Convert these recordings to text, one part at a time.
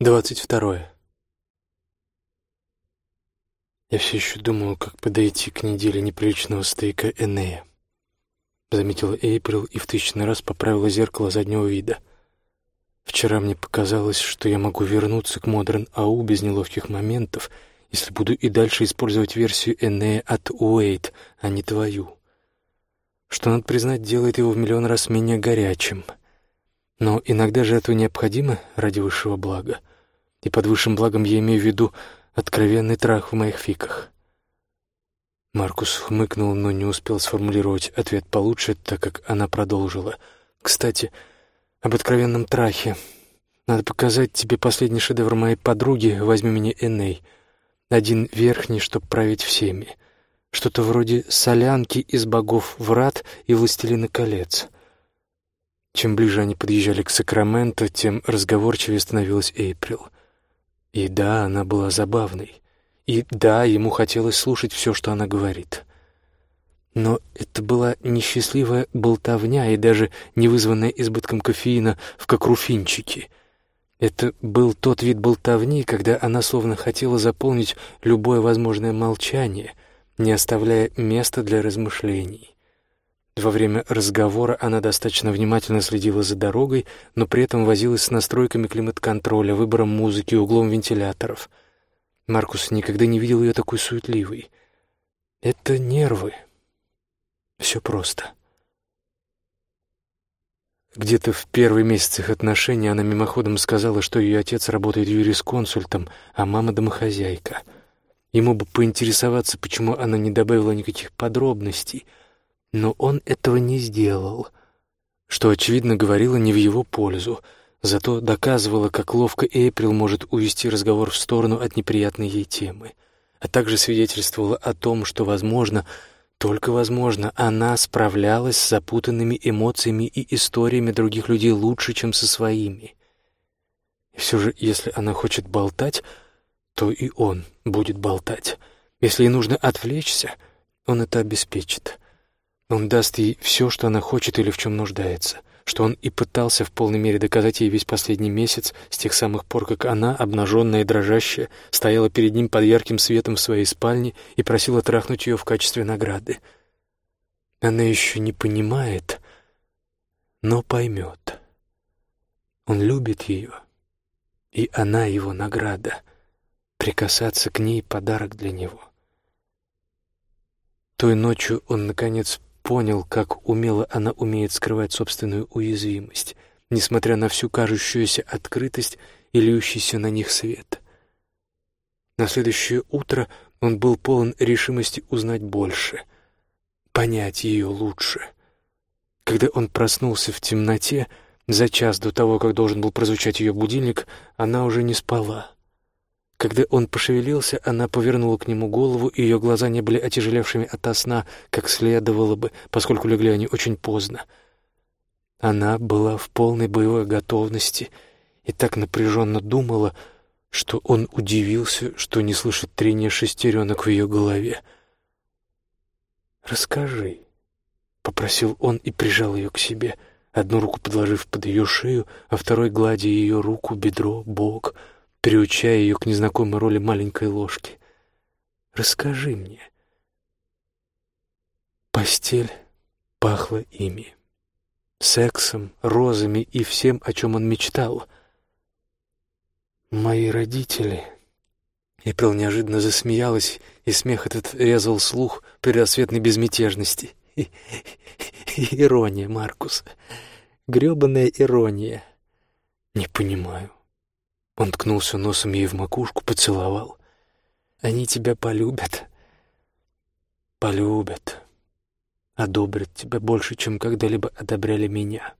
Двадцать второе. Я все еще думаю, как подойти к неделе неприличного стейка Энея. Заметила Эйприл и в тысячный раз поправила зеркало заднего вида. Вчера мне показалось, что я могу вернуться к Модерн Ау без неловких моментов, если буду и дальше использовать версию Энея от Уэйт, а не твою. Что, надо признать, делает его в миллион раз менее горячим. Но иногда же это необходимо ради высшего блага и под высшим благом я имею в виду откровенный трах в моих фиках. Маркус хмыкнул, но не успел сформулировать ответ получше, так как она продолжила. «Кстати, об откровенном трахе. Надо показать тебе последний шедевр моей подруги «Возьми меня, Эней». Один верхний, чтоб править всеми. Что-то вроде солянки из богов врат и властелина колец». Чем ближе они подъезжали к Сакраменто, тем разговорчивее становилась Эйприл — и да, она была забавной. И да, ему хотелось слушать все, что она говорит. Но это была несчастливая болтовня и даже не вызванная избытком кофеина в кокруфинчике. Это был тот вид болтовни, когда она словно хотела заполнить любое возможное молчание, не оставляя места для размышлений. Во время разговора она достаточно внимательно следила за дорогой, но при этом возилась с настройками климат-контроля, выбором музыки, углом вентиляторов. Маркус никогда не видел ее такой суетливой. Это нервы. Все просто. Где-то в первые месяцы их отношений она мимоходом сказала, что ее отец работает юрисконсультом, а мама — домохозяйка. Ему бы поинтересоваться, почему она не добавила никаких подробностей — но он этого не сделал, что, очевидно, говорило не в его пользу, зато доказывало, как ловко Эйприл может увести разговор в сторону от неприятной ей темы, а также свидетельствовало о том, что, возможно, только возможно, она справлялась с запутанными эмоциями и историями других людей лучше, чем со своими. И все же, если она хочет болтать, то и он будет болтать. Если ей нужно отвлечься, он это обеспечит. Он даст ей все, что она хочет или в чем нуждается, что он и пытался в полной мере доказать ей весь последний месяц, с тех самых пор, как она, обнаженная и дрожащая, стояла перед ним под ярким светом в своей спальне и просила трахнуть ее в качестве награды. Она еще не понимает, но поймет. Он любит ее, и она его награда. Прикасаться к ней — подарок для него. Той ночью он, наконец, понял, как умело она умеет скрывать собственную уязвимость, несмотря на всю кажущуюся открытость и льющийся на них свет. На следующее утро он был полон решимости узнать больше, понять ее лучше. Когда он проснулся в темноте, за час до того, как должен был прозвучать ее будильник, она уже не спала. Когда он пошевелился, она повернула к нему голову, и ее глаза не были отяжелевшими от сна, как следовало бы, поскольку легли они очень поздно. Она была в полной боевой готовности и так напряженно думала, что он удивился, что не слышит трения шестеренок в ее голове. «Расскажи», — попросил он и прижал ее к себе, одну руку подложив под ее шею, а второй гладя ее руку, бедро, бок — приучая ее к незнакомой роли маленькой ложки. «Расскажи мне». Постель пахла ими. Сексом, розами и всем, о чем он мечтал. «Мои родители...» Эприл неожиданно засмеялась, и смех этот резал слух предрассветной безмятежности. Ирония, Маркус. грёбаная ирония. Не понимаю. Он ткнулся носом ей в макушку, поцеловал. «Они тебя полюбят». «Полюбят. Одобрят тебя больше, чем когда-либо одобряли меня».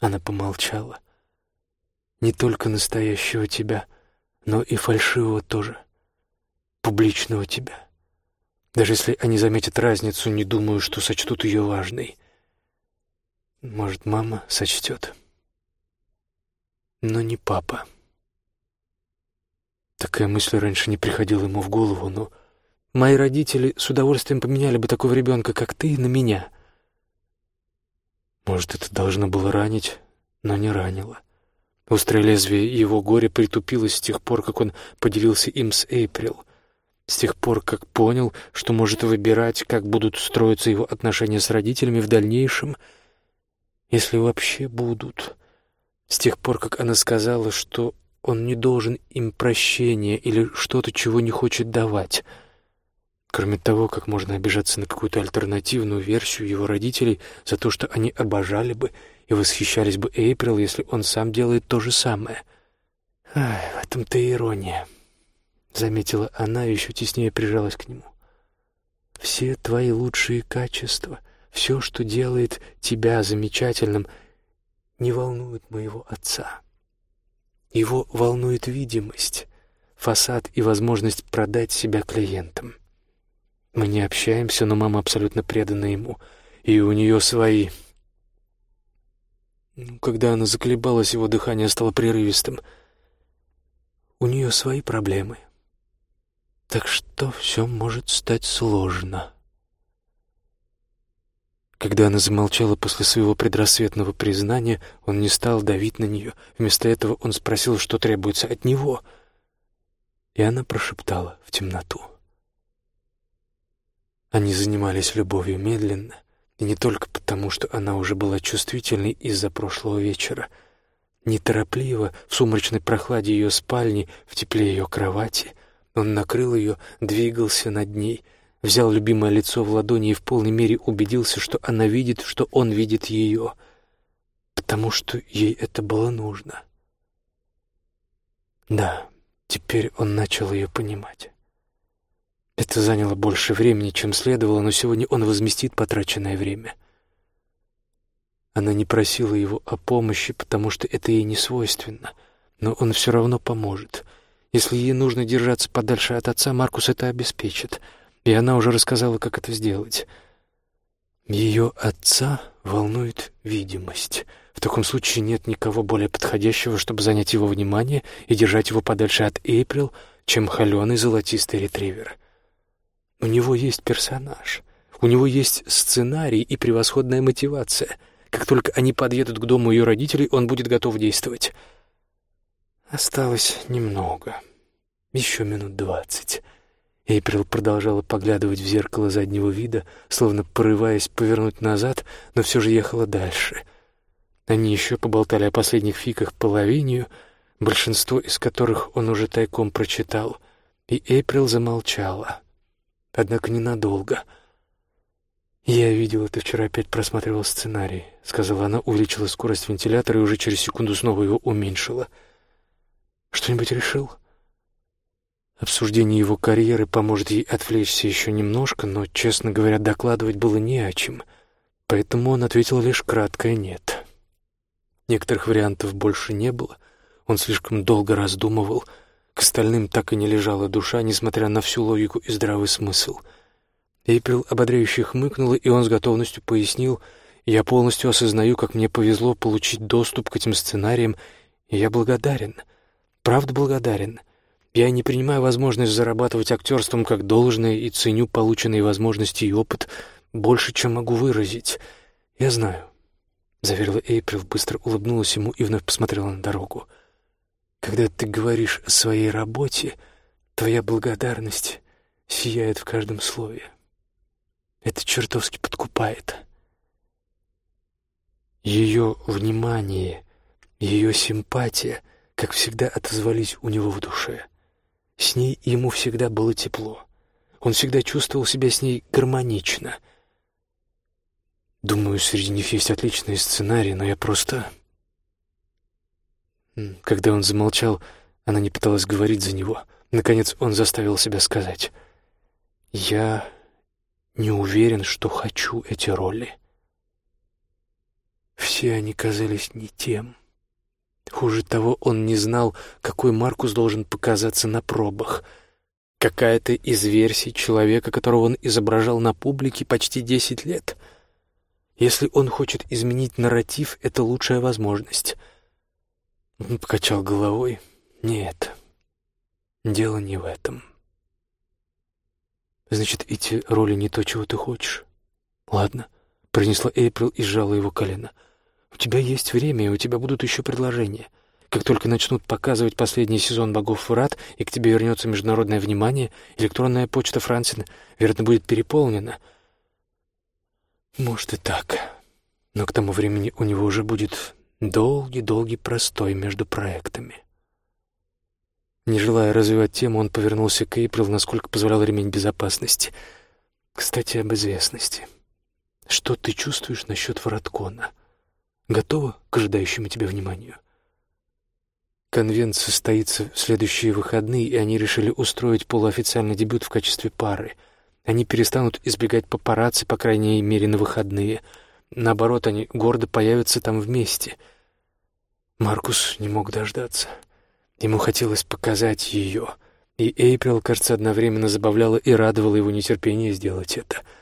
Она помолчала. «Не только настоящего тебя, но и фальшивого тоже. Публичного тебя. Даже если они заметят разницу, не думаю, что сочтут ее важной. Может, мама сочтет» но не папа. Такая мысль раньше не приходила ему в голову, но мои родители с удовольствием поменяли бы такого ребенка, как ты, на меня. Может, это должно было ранить, но не ранило. Острое лезвие его горя притупилось с тех пор, как он поделился им с Эйприл. С тех пор, как понял, что может выбирать, как будут строиться его отношения с родителями в дальнейшем, если вообще будут. С тех пор, как она сказала, что он не должен им прощения или что-то, чего не хочет давать. Кроме того, как можно обижаться на какую-то альтернативную версию его родителей за то, что они обожали бы и восхищались бы Эйприл, если он сам делает то же самое. Ай, в этом-то ирония, — заметила она и еще теснее прижалась к нему. Все твои лучшие качества, все, что делает тебя замечательным, не волнует моего отца. Его волнует видимость, фасад и возможность продать себя клиентам. Мы не общаемся, но мама абсолютно предана ему, и у нее свои... Когда она заколебалась, его дыхание стало прерывистым. У нее свои проблемы. Так что все может стать сложно. Когда она замолчала после своего предрассветного признания, он не стал давить на нее. Вместо этого он спросил, что требуется от него. И она прошептала в темноту. Они занимались любовью медленно, и не только потому, что она уже была чувствительной из-за прошлого вечера. Неторопливо, в сумрачной прохладе ее спальни, в тепле ее кровати, он накрыл ее, двигался над ней — взял любимое лицо в ладони и в полной мере убедился, что она видит, что он видит ее, потому что ей это было нужно. Да, теперь он начал ее понимать. Это заняло больше времени, чем следовало, но сегодня он возместит потраченное время. Она не просила его о помощи, потому что это ей не свойственно, но он все равно поможет. Если ей нужно держаться подальше от отца, Маркус это обеспечит — и она уже рассказала, как это сделать. Ее отца волнует видимость. В таком случае нет никого более подходящего, чтобы занять его внимание и держать его подальше от Эйприл, чем холеный золотистый ретривер. У него есть персонаж, у него есть сценарий и превосходная мотивация. Как только они подъедут к дому ее родителей, он будет готов действовать. Осталось немного, еще минут двадцать. Эйприл продолжала поглядывать в зеркало заднего вида, словно порываясь повернуть назад, но все же ехала дальше. Они еще поболтали о последних фиках половинию, большинство из которых он уже тайком прочитал, и Эйприл замолчала. Однако ненадолго. «Я видела, ты вчера опять просматривал сценарий», — сказала она, увеличила скорость вентилятора и уже через секунду снова его уменьшила. «Что-нибудь решил?» Обсуждение его карьеры поможет ей отвлечься еще немножко, но, честно говоря, докладывать было не о чем, поэтому он ответил лишь краткое «нет». Некоторых вариантов больше не было, он слишком долго раздумывал, к остальным так и не лежала душа, несмотря на всю логику и здравый смысл. Эйприл ободряюще хмыкнула, и он с готовностью пояснил, «Я полностью осознаю, как мне повезло получить доступ к этим сценариям, и я благодарен, правда благодарен». Я не принимаю возможность зарабатывать актерством как должное и ценю полученные возможности и опыт больше, чем могу выразить. Я знаю, — заверила Эйприл, быстро улыбнулась ему и вновь посмотрела на дорогу. Когда ты говоришь о своей работе, твоя благодарность сияет в каждом слове. Это чертовски подкупает. Ее внимание, ее симпатия, как всегда, отозвались у него в душе — с ней ему всегда было тепло. Он всегда чувствовал себя с ней гармонично. Думаю, среди них есть отличные сценарии, но я просто... Когда он замолчал, она не пыталась говорить за него. Наконец он заставил себя сказать. «Я не уверен, что хочу эти роли. Все они казались не тем». Хуже того, он не знал, какой Маркус должен показаться на пробах. Какая-то из версий человека, которого он изображал на публике почти десять лет. Если он хочет изменить нарратив, это лучшая возможность. Он покачал головой. Нет, дело не в этом. Значит, эти роли не то, чего ты хочешь. Ладно, произнесла Эйприл и сжала его колено. — у тебя есть время, и у тебя будут еще предложения. Как только начнут показывать последний сезон «Богов Врат» и к тебе вернется международное внимание, электронная почта Франсина, вероятно, будет переполнена. Может и так. Но к тому времени у него уже будет долгий-долгий простой между проектами. Не желая развивать тему, он повернулся к Эйприл, насколько позволял ремень безопасности. «Кстати, об известности. Что ты чувствуешь насчет Вороткона? Готова к ожидающему тебя вниманию?» Конвент состоится в следующие выходные, и они решили устроить полуофициальный дебют в качестве пары. Они перестанут избегать папарацци, по крайней мере, на выходные. Наоборот, они гордо появятся там вместе. Маркус не мог дождаться. Ему хотелось показать ее, и Эйприл, кажется, одновременно забавляла и радовала его нетерпение сделать это —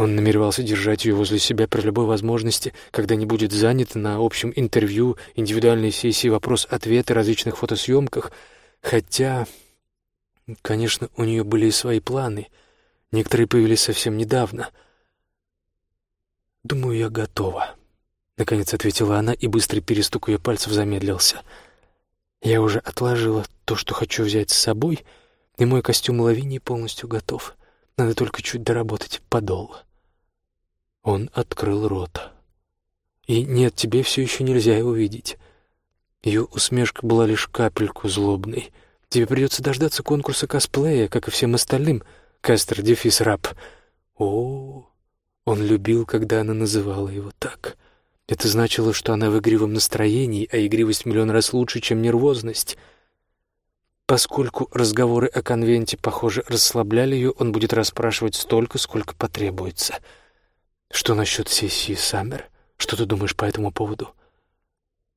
он намеревался держать ее возле себя при любой возможности, когда не будет занят на общем интервью, индивидуальной сессии вопрос-ответ и различных фотосъемках. Хотя, конечно, у нее были и свои планы. Некоторые появились совсем недавно. «Думаю, я готова», — наконец ответила она, и быстрый перестук ее пальцев замедлился. «Я уже отложила то, что хочу взять с собой, и мой костюм лавини полностью готов. Надо только чуть доработать подол». Он открыл рот. «И нет, тебе все еще нельзя его видеть». Ее усмешка была лишь капельку злобной. «Тебе придется дождаться конкурса косплея, как и всем остальным, Кастер Дефис Раб». О, он любил, когда она называла его так. Это значило, что она в игривом настроении, а игривость миллион раз лучше, чем нервозность. Поскольку разговоры о конвенте, похоже, расслабляли ее, он будет расспрашивать столько, сколько потребуется — что насчет сессии Саммер? Что ты думаешь по этому поводу?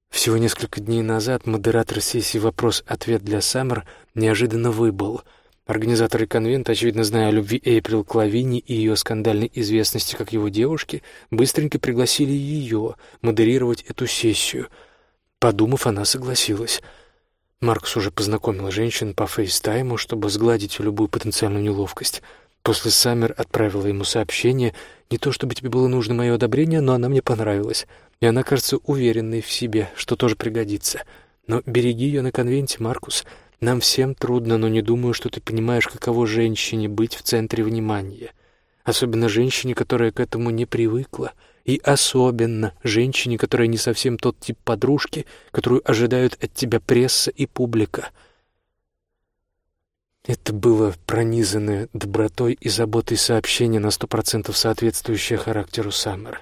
Всего несколько дней назад модератор сессии «Вопрос-ответ для Саммер» неожиданно выбыл. Организаторы конвента, очевидно зная о любви Эйприл к Лавини и ее скандальной известности как его девушки, быстренько пригласили ее модерировать эту сессию. Подумав, она согласилась. Маркс уже познакомил женщин по фейстайму, чтобы сгладить любую потенциальную неловкость — После Саммер отправила ему сообщение. Не то чтобы тебе было нужно мое одобрение, но она мне понравилась. И она кажется уверенной в себе, что тоже пригодится. Но береги ее на конвенте, Маркус. Нам всем трудно, но не думаю, что ты понимаешь, каково женщине быть в центре внимания. Особенно женщине, которая к этому не привыкла. И особенно женщине, которая не совсем тот тип подружки, которую ожидают от тебя пресса и публика — это было пронизанное добротой и заботой сообщение на сто процентов соответствующее характеру Саммера.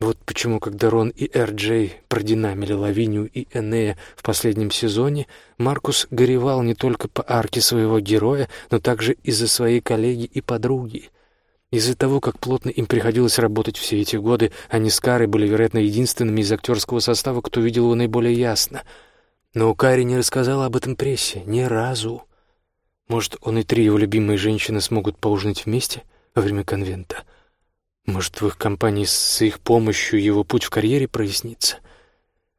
Вот почему, когда Рон и Эр-Джей продинамили Лавинию и Энея в последнем сезоне, Маркус горевал не только по арке своего героя, но также из-за своей коллеги и подруги. Из-за того, как плотно им приходилось работать все эти годы, они с Карой были, вероятно, единственными из актерского состава, кто видел его наиболее ясно. Но Кари не рассказала об этом прессе ни разу. Может, он и три его любимые женщины смогут поужинать вместе во время конвента? Может, в их компании с их помощью его путь в карьере прояснится?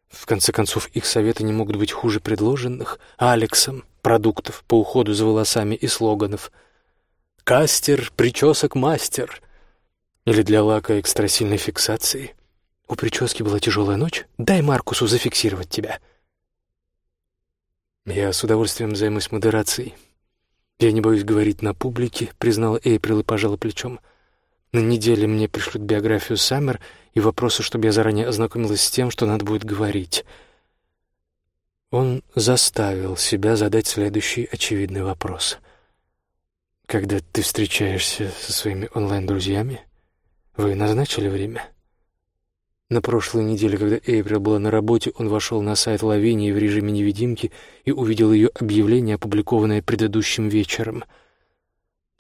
В конце концов, их советы не могут быть хуже предложенных Алексом продуктов по уходу за волосами и слоганов «Кастер, причесок мастер» или для лака экстрасильной фиксации. У прически была тяжелая ночь. Дай Маркусу зафиксировать тебя. Я с удовольствием займусь модерацией. «Я не боюсь говорить на публике», — признала Эйприл и пожала плечом. «На неделе мне пришлют биографию Саммер и вопросы, чтобы я заранее ознакомилась с тем, что надо будет говорить». Он заставил себя задать следующий очевидный вопрос. «Когда ты встречаешься со своими онлайн-друзьями, вы назначили время?» На прошлой неделе, когда Эйприл была на работе, он вошел на сайт Лавинии в режиме невидимки и увидел ее объявление, опубликованное предыдущим вечером.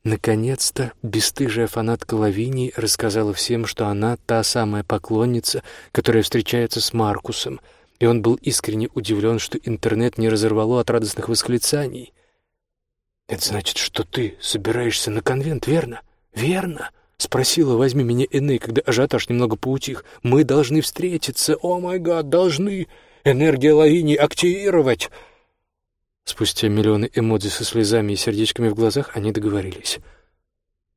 Наконец-то бесстыжая фанатка Лавинии рассказала всем, что она та самая поклонница, которая встречается с Маркусом, и он был искренне удивлен, что интернет не разорвало от радостных восклицаний. «Это значит, что ты собираешься на конвент, верно? Верно!» Спросила, возьми меня Эней, когда ажиотаж немного поутих. Мы должны встретиться. О май гад, должны. Энергия Лавини активировать. Спустя миллионы эмодзи со слезами и сердечками в глазах они договорились.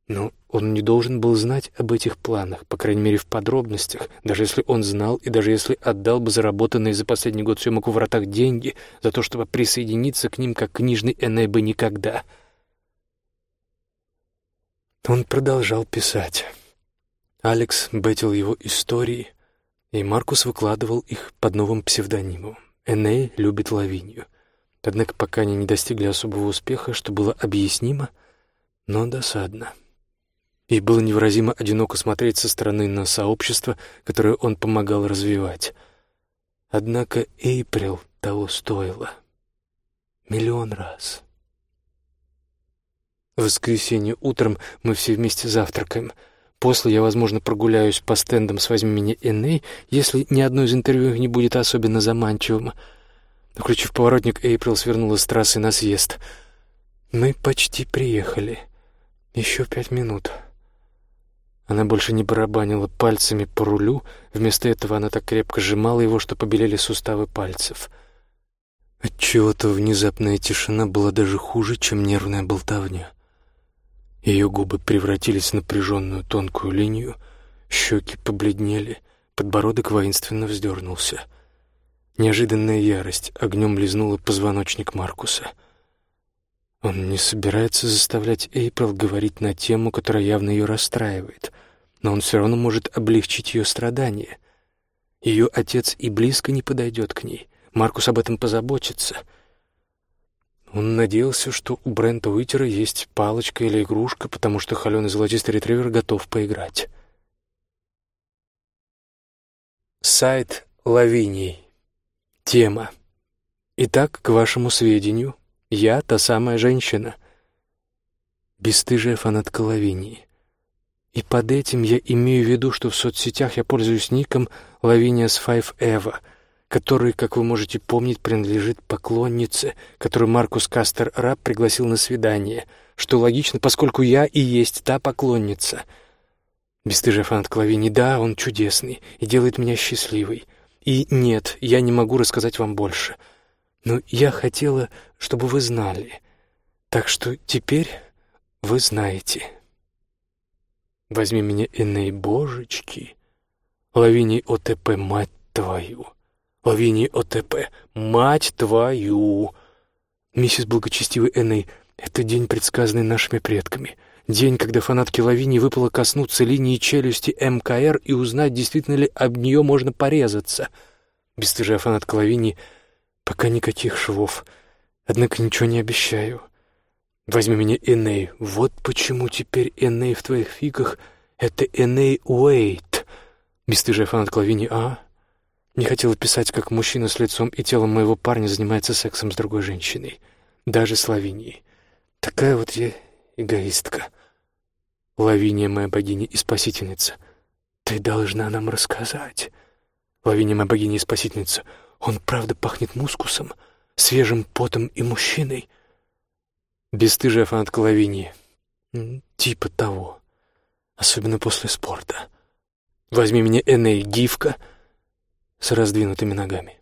Но он не должен был знать об этих планах, по крайней мере в подробностях, даже если он знал и даже если отдал бы заработанные за последний год съемок у вратах деньги за то, чтобы присоединиться к ним как книжный Эней бы никогда. Он продолжал писать. Алекс бетил его истории, и Маркус выкладывал их под новым псевдонимом. Эней любит Лавинию. Однако пока они не достигли особого успеха, что было объяснимо, но досадно. И было невыразимо одиноко смотреть со стороны на сообщество, которое он помогал развивать. Однако Эйприл того стоило. Миллион раз. В воскресенье утром мы все вместе завтракаем. После я, возможно, прогуляюсь по стендам с «Возьми меня, Эней», если ни одно из интервью не будет особенно заманчивым. Включив поворотник, Эйприл свернула с трассы на съезд. Мы почти приехали. Еще пять минут. Она больше не барабанила пальцами по рулю, вместо этого она так крепко сжимала его, что побелели суставы пальцев. Отчего-то внезапная тишина была даже хуже, чем нервная болтовня. Ее губы превратились в напряженную тонкую линию, щеки побледнели, подбородок воинственно вздернулся. Неожиданная ярость огнем лизнула позвоночник Маркуса. Он не собирается заставлять Эйприл говорить на тему, которая явно ее расстраивает, но он все равно может облегчить ее страдания. Ее отец и близко не подойдет к ней. Маркус об этом позаботится — он надеялся, что у Брента Уитера есть палочка или игрушка, потому что холеный золотистый ретривер готов поиграть. Сайт Лавиний. Тема. Итак, к вашему сведению, я та самая женщина. Бестыжая фанатка Лавинии. И под этим я имею в виду, что в соцсетях я пользуюсь ником Lavinia's Five Eva — который, как вы можете помнить, принадлежит поклоннице, которую Маркус Кастер Раб пригласил на свидание, что логично, поскольку я и есть та поклонница. Бестыжий фанат Клавини, да, он чудесный и делает меня счастливой. И нет, я не могу рассказать вам больше. Но я хотела, чтобы вы знали. Так что теперь вы знаете. Возьми меня, Эней, божечки. Лавини ОТП, мать твою. Лавини ОТП. Мать твою! Миссис Благочестивый Эней, это день, предсказанный нашими предками. День, когда фанатке Лавини выпало коснуться линии челюсти МКР и узнать, действительно ли об нее можно порезаться. Бестыжая фанатка Лавини, пока никаких швов. Однако ничего не обещаю. Возьми меня, Эней. Вот почему теперь Эней в твоих фигах — это Эней Уэйт. Бестыжая фанатка Лавини, а? Не хотела писать, как мужчина с лицом и телом моего парня занимается сексом с другой женщиной. Даже с Лавинией. Такая вот я эгоистка. Лавиния, моя богиня и спасительница, ты должна нам рассказать. Лавиния, моя богиня и спасительница, он правда пахнет мускусом, свежим потом и мужчиной. Бестыжая фанатка Лавинии. Типа того. Особенно после спорта. Возьми меня, Эней, гифка — с раздвинутыми ногами.